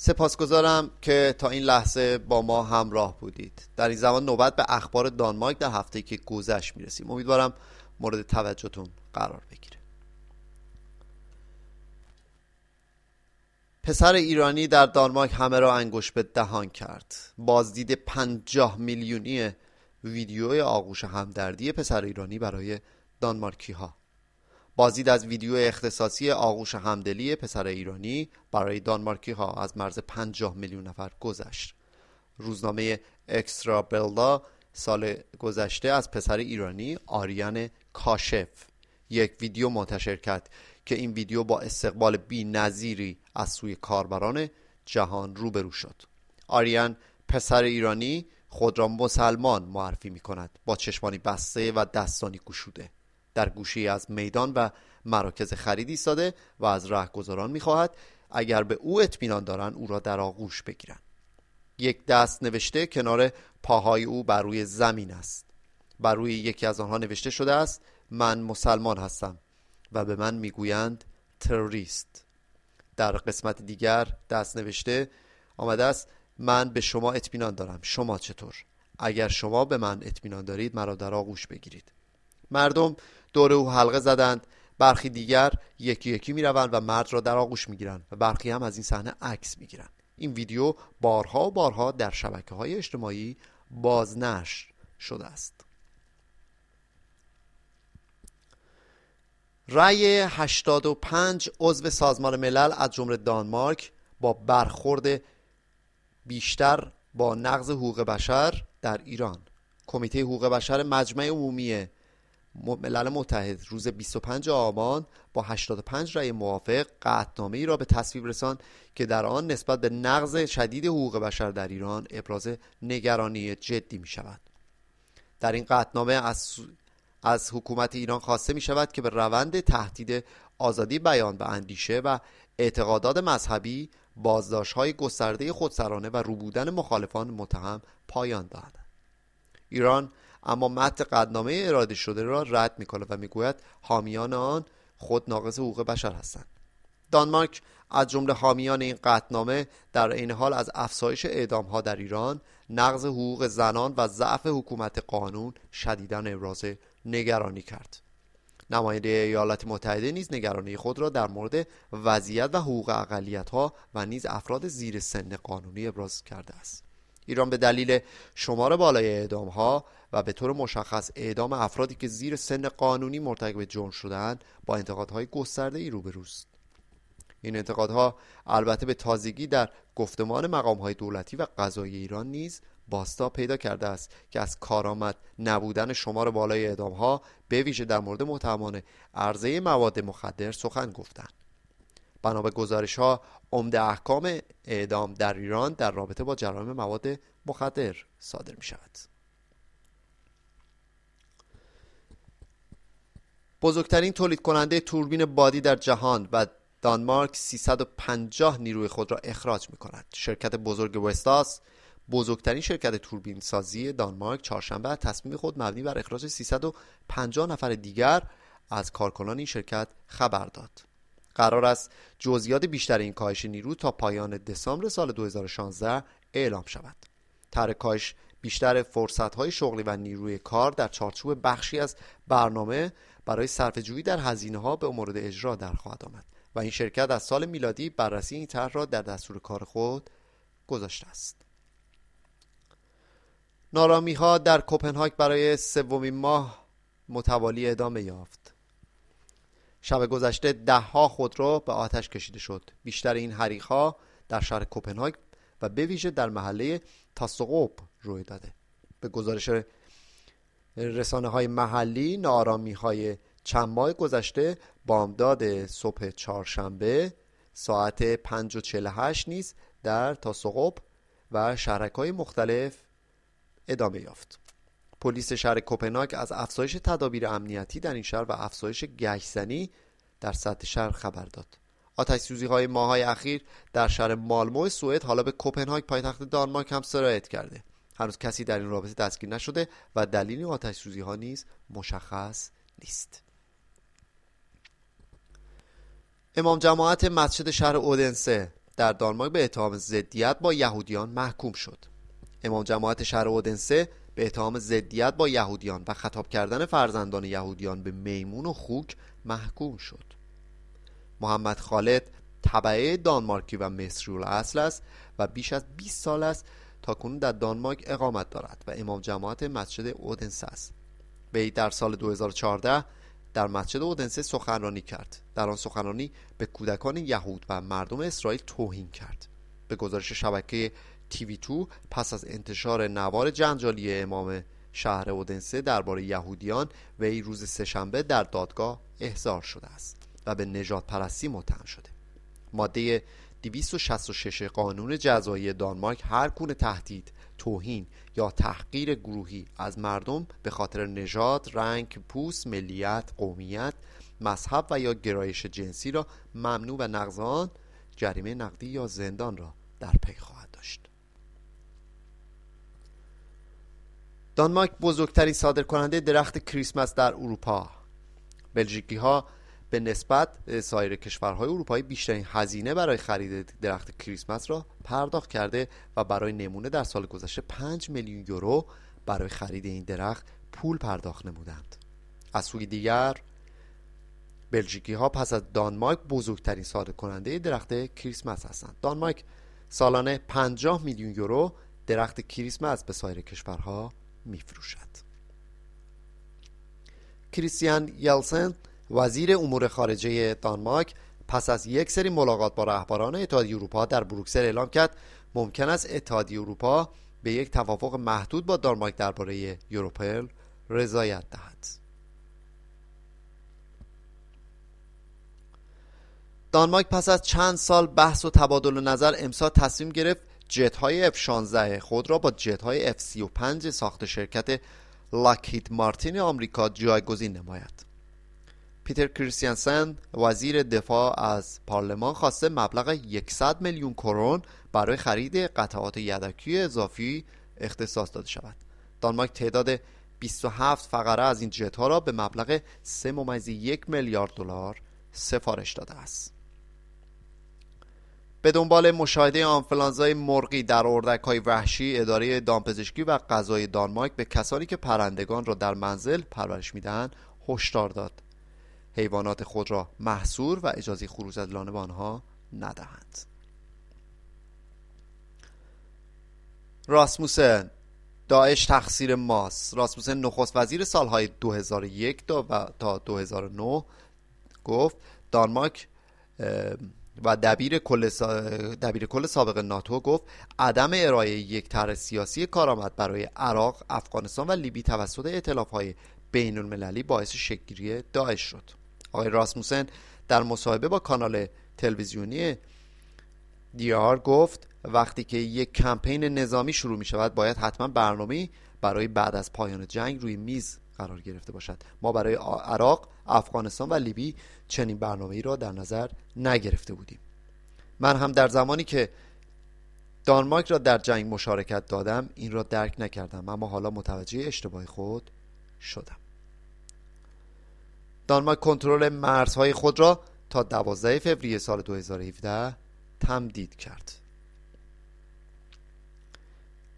سپاسگزارم که تا این لحظه با ما همراه بودید. در این زمان نوبت به اخبار دانمارک در هفته که گذشت می‌رسیم. امیدوارم مورد توجهتون قرار بگیره. پسر ایرانی در دانمارک همه را انگوش به دهان کرد. بازدید پنجاه میلیونی ویدیوی آغوش همدردی پسر ایرانی برای دانمارکی ها بازدید از ویدیو اختصاصی آغوش همدلی پسر ایرانی برای دانمارکی ها از مرز 50 میلیون نفر گذشت. روزنامه اکسترا بلدا سال گذشته از پسر ایرانی آریان کاشف یک ویدیو منتشر کرد که این ویدیو با استقبال بی نظیری از سوی کاربران جهان روبرو شد. آریان پسر ایرانی خود را مسلمان معرفی می کند با چشمانی بسته و دستانی گشوده. در گوشی از میدان و مراکز خرید ایستاده و از رهگذاران می‌خواهد اگر به او اطمینان دارند او را در آغوش بگیرند. یک دست نوشته کنار پاهای او بر روی زمین است. بر روی یکی از آنها نوشته شده است من مسلمان هستم و به من می‌گویند تروریست. در قسمت دیگر دست نوشته آمده است من به شما اطمینان دارم. شما چطور؟ اگر شما به من اطمینان دارید مرا در آغوش بگیرید. مردم دور او حلقه زدند. برخی دیگر یکی یکی می روند و مرد را در آغوش می گیرند و برخی هم از این صحنه عکس می گیرند این ویدیو بارها و بارها در شبکه های اجتماعی بازنشر شده است. رأی 85 عضو سازمان ملل از جمله دانمارک با برخورد بیشتر با نقض حقوق بشر در ایران. کمیته حقوق بشر مجمع عمومی ملل متحد. روز 25 آبان با 85 رأی موافق قطعنامه ای را به تصویب رساند که در آن نسبت به نقض شدید حقوق بشر در ایران ابراز نگرانی جدی می شود در این قطعنامه از از حکومت ایران خواسته می شود که به روند تهدید آزادی بیان و اندیشه و اعتقادات مذهبی بازداشت های گسترده خودسرانه و روبودن مخالفان متهم پایان دهد. ایران اما متن قدنامه اراده شده را رد می‌کنه و می‌گوید حامیان آن خود ناقض حقوق بشر هستند. دانمارک از جمله حامیان این قطنامه در این حال از افزایش اعدام ها در ایران نقض حقوق زنان و ضعف حکومت قانون شدیدا ابراز نگرانی کرد. نماینده ایالات متحده نیز نگرانی خود را در مورد وضعیت و حقوق اقلیت ها و نیز افراد زیر سن قانونی ابراز کرده است. ایران به دلیل شمار بالای اعدام ها و به طور مشخص اعدام افرادی که زیر سن قانونی مرتکب جرم شدند با انتقادهای گسترده ای روبروست این انتقادها البته به تازگی در گفتمان مقامهای دولتی و قضایی ایران نیز باستا پیدا کرده است که از کارآمد نبودن شمار بالای اعدام ها به ویژه در مورد متهمان عرضه مواد مخدر سخن گفتند. بنا به گزارش ها عمده احکام اعدام در ایران در رابطه با جرایم مواد مخدر صادر می شود بزرگترین تولید کننده توربین بادی در جهان و دانمارک 350 نیروی خود را اخراج می کند شرکت بزرگ وستاس بزرگترین شرکت توربین سازی دانمارک چهارشنبه تصمیم خود مبنی بر اخراج 350 نفر دیگر از کارکنان این شرکت خبر داد. قرار است جزئیات بیشتر این کاهش نیرو تا پایان دسامبر سال 2016 اعلام شود. طرح کاهش بیشتر فرصت‌های شغلی و نیروی کار در چارچوب بخشی از برنامه برای صرفه‌جویی در هزینه ها به مورد اجرا در خواهد آمد و این شرکت از سال میلادی بررسی این طرح را در دستور کار خود گذاشته است. نارامی ها در کوپنهاگ برای سومین ماه متوالی ادامه یافت. شب گذشته دهها خودرو به آتش کشیده شد. بیشتر این حریق ها در شهر کوپنهاگ و به ویژه در محله تاسوقوب روی داده. به گزارش رسانه های محلی نارامی های چند ماه گذشته بامداد صبح چهارشنبه ساعت 5 و 48 نیز در تاسوقوب و شهرک های مختلف ادامه یافت. پلیس شهر کوپنهاگ از افزایش تدابیر امنیتی در این شهر و افزایش گشتزنی در سطح شهر خبر داد. آتش سوزی های ماهای اخیر در شهر مالمو سوئد حالا به کوپنهاگ پایتخت دانمارک هم سرایت کرده. هنوز کسی در این رابطه دستگیر نشده و دلیل آتش سوزی ها نیز مشخص نیست. امام جماعت مسجد شهر اودنسه در دانمارک به اتهام ضدیت با یهودیان محکوم شد. امام جماعت شهر اودنسه به اتهام ضدیت با یهودیان و خطاب کردن فرزندان یهودیان به میمون و خوک محکوم شد. محمد خالد طبعه دانمارکی و مصری اصل است و بیش از 20 سال است تا کنون در دانمارک اقامت دارد و امام جماعت مسجد اودنسه است. وی در سال 2014 در مسجد اودنسه سخنرانی کرد. در آن سخنرانی به کودکان یهود و مردم اسرائیل توهین کرد. به گزارش شبکه تیوی تو پس از انتشار نوار جنجالی امام شهر اودنسه درباره یهودیان وی روز سهشنبه در دادگاه احضار شده است و به نجات پرستی متهم شده ماده 266 قانون جزایی دانمارک هر گونه تهدید توهین یا تحقیر گروهی از مردم به خاطر نژاد، رنگ، پوست، ملیت، قومیت، مذهب و یا گرایش جنسی را ممنوع و نقض آن جریمه نقدی یا زندان را در پی خواهد داشت. دانمارک بزرگترین صادرکننده درخت کریسمس در اروپا. بلژیکی ها به نسبت سایر کشورهای اروپایی بیشترین هزینه برای خرید درخت کریسمس را پرداخت کرده و برای نمونه در سال گذشته 5 میلیون یورو برای خرید این درخت پول پرداخت نمودند. از سوی دیگر بلژیکی ها پس از دانمارک بزرگترین صادر کننده درخت کریسمس هستند. دانمارک سالانه 50 میلیون یورو درخت کریسمس به سایر کشورها میفروشد. کریستیان یلسن وزیر امور خارجه دانمارک پس از یک سری ملاقات با رهبران اتحادیه اروپا در بروکسل اعلام کرد ممکن است اتحادیه اروپا به یک توافق محدود با دانمارک درباره یوروپل رضایت دهد. دانمارک پس از چند سال بحث و تبادل نظر امسال تصمیم گرفت جت های F-16 خود را با جت های F-35 ساخت شرکت لاکهید مارتین آمریکا جایگزین نماید. پیتر کریستیانسن وزیر دفاع از پارلمان خواسته مبلغ 100 میلیون کرون برای خرید قطعات یدکی اضافی اختصاص داده شود. دانمارک تعداد 27 فقره از این جت ها را به مبلغ 3 یک میلیارد دلار سفارش داده است. به دنبال مشاهده آنفلانزای مرغی در اردک های وحشی اداره دامپزشکی و غذای دانمارک به کسانی که پرندگان را در منزل پرورش می‌دهند هشدار داد. حیوانات خود را محصور و اجازه خروج از لانه آنها ندهند. راسموسن داعش تقصیر ماست. راسموسن نخست وزیر سالهای 2001 تا 2009 گفت دانمارک و دبیر کل, دبیر کل سابق ناتو گفت عدم ارائه یک طرح سیاسی کارآمد برای عراق، افغانستان و لیبی توسط ائتلاف های بین المللی باعث شکلگیری داعش شد. آقای راسموسن در مصاحبه با کانال تلویزیونی دیار گفت وقتی که یک کمپین نظامی شروع می شود باید حتما برنامه برای بعد از پایان جنگ روی میز قرار گرفته باشد. ما برای عراق، افغانستان و لیبی چنین برنامه ای را در نظر نگرفته بودیم. من هم در زمانی که دانمارک را در جنگ مشارکت دادم این را درک نکردم. اما حالا متوجه اشتباه خود شدم. دانمارک کنترل مرزهای خود را تا 12 فوریه سال 2017 تمدید کرد.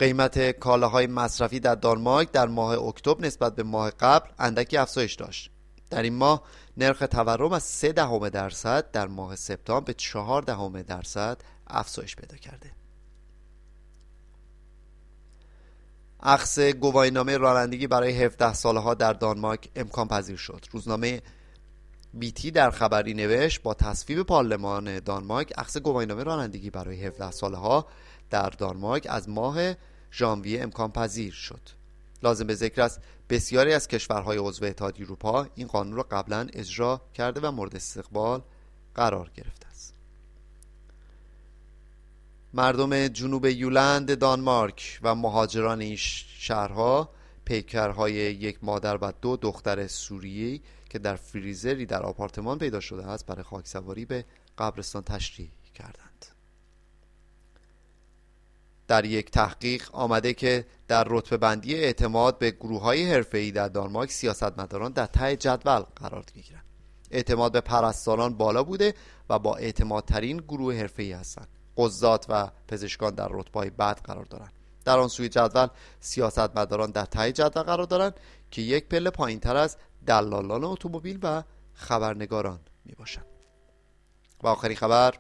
قیمت کالاهای مصرفی در دانمارک در ماه اکتبر نسبت به ماه قبل اندکی افزایش داشت. در این ماه نرخ تورم از 3 دهم درصد در ماه سپتامبر به 4 دهم درصد افزایش پیدا کرده. اخص گواهینامه رانندگی برای 17 ساله ها در دانمارک امکان پذیر شد. روزنامه بیتی در خبری نوشت با تصویب پارلمان دانمارک اخص گواهینامه رانندگی برای 17 ساله ها در دانمارک از ماه ژانویه امکان پذیر شد. لازم به ذکر است بسیاری از کشورهای عضو اتحادیه اروپا این قانون را قبلا اجرا کرده و مورد استقبال قرار گرفته است. مردم جنوب یولند دانمارک و مهاجران این شهرها پیکرهای یک مادر و دو دختر سوریی که در فریزری در آپارتمان پیدا شده است برای خاکسواری به قبرستان تشریح کردند. در یک تحقیق آمده که در رتبه بندی اعتماد به گروه های حرفه‌ای در دانمارک سیاستمداران در ته جدول قرار می‌گیرند. اعتماد به پرستاران بالا بوده و با اعتمادترین گروه حرفه‌ای هستند. قضات و پزشکان در رتبه بعد قرار دارند. در آن سوی جدول سیاستمداران در تای جدول قرار دارند که یک پله پایین تر از دلالان اتومبیل و خبرنگاران می باشند و آخرین خبر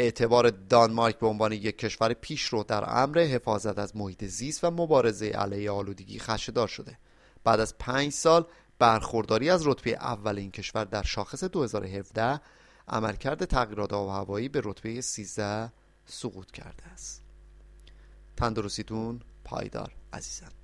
اعتبار دانمارک به عنوان یک کشور پیشرو در امر حفاظت از محیط زیست و مبارزه علیه آلودگی خشدار شده. بعد از پنج سال برخورداری از رتبه اول این کشور در شاخص 2017 عملکرد تغییرات آب هوایی به رتبه 13 سقوط کرده است. تندرستیتون پایدار عزیزان.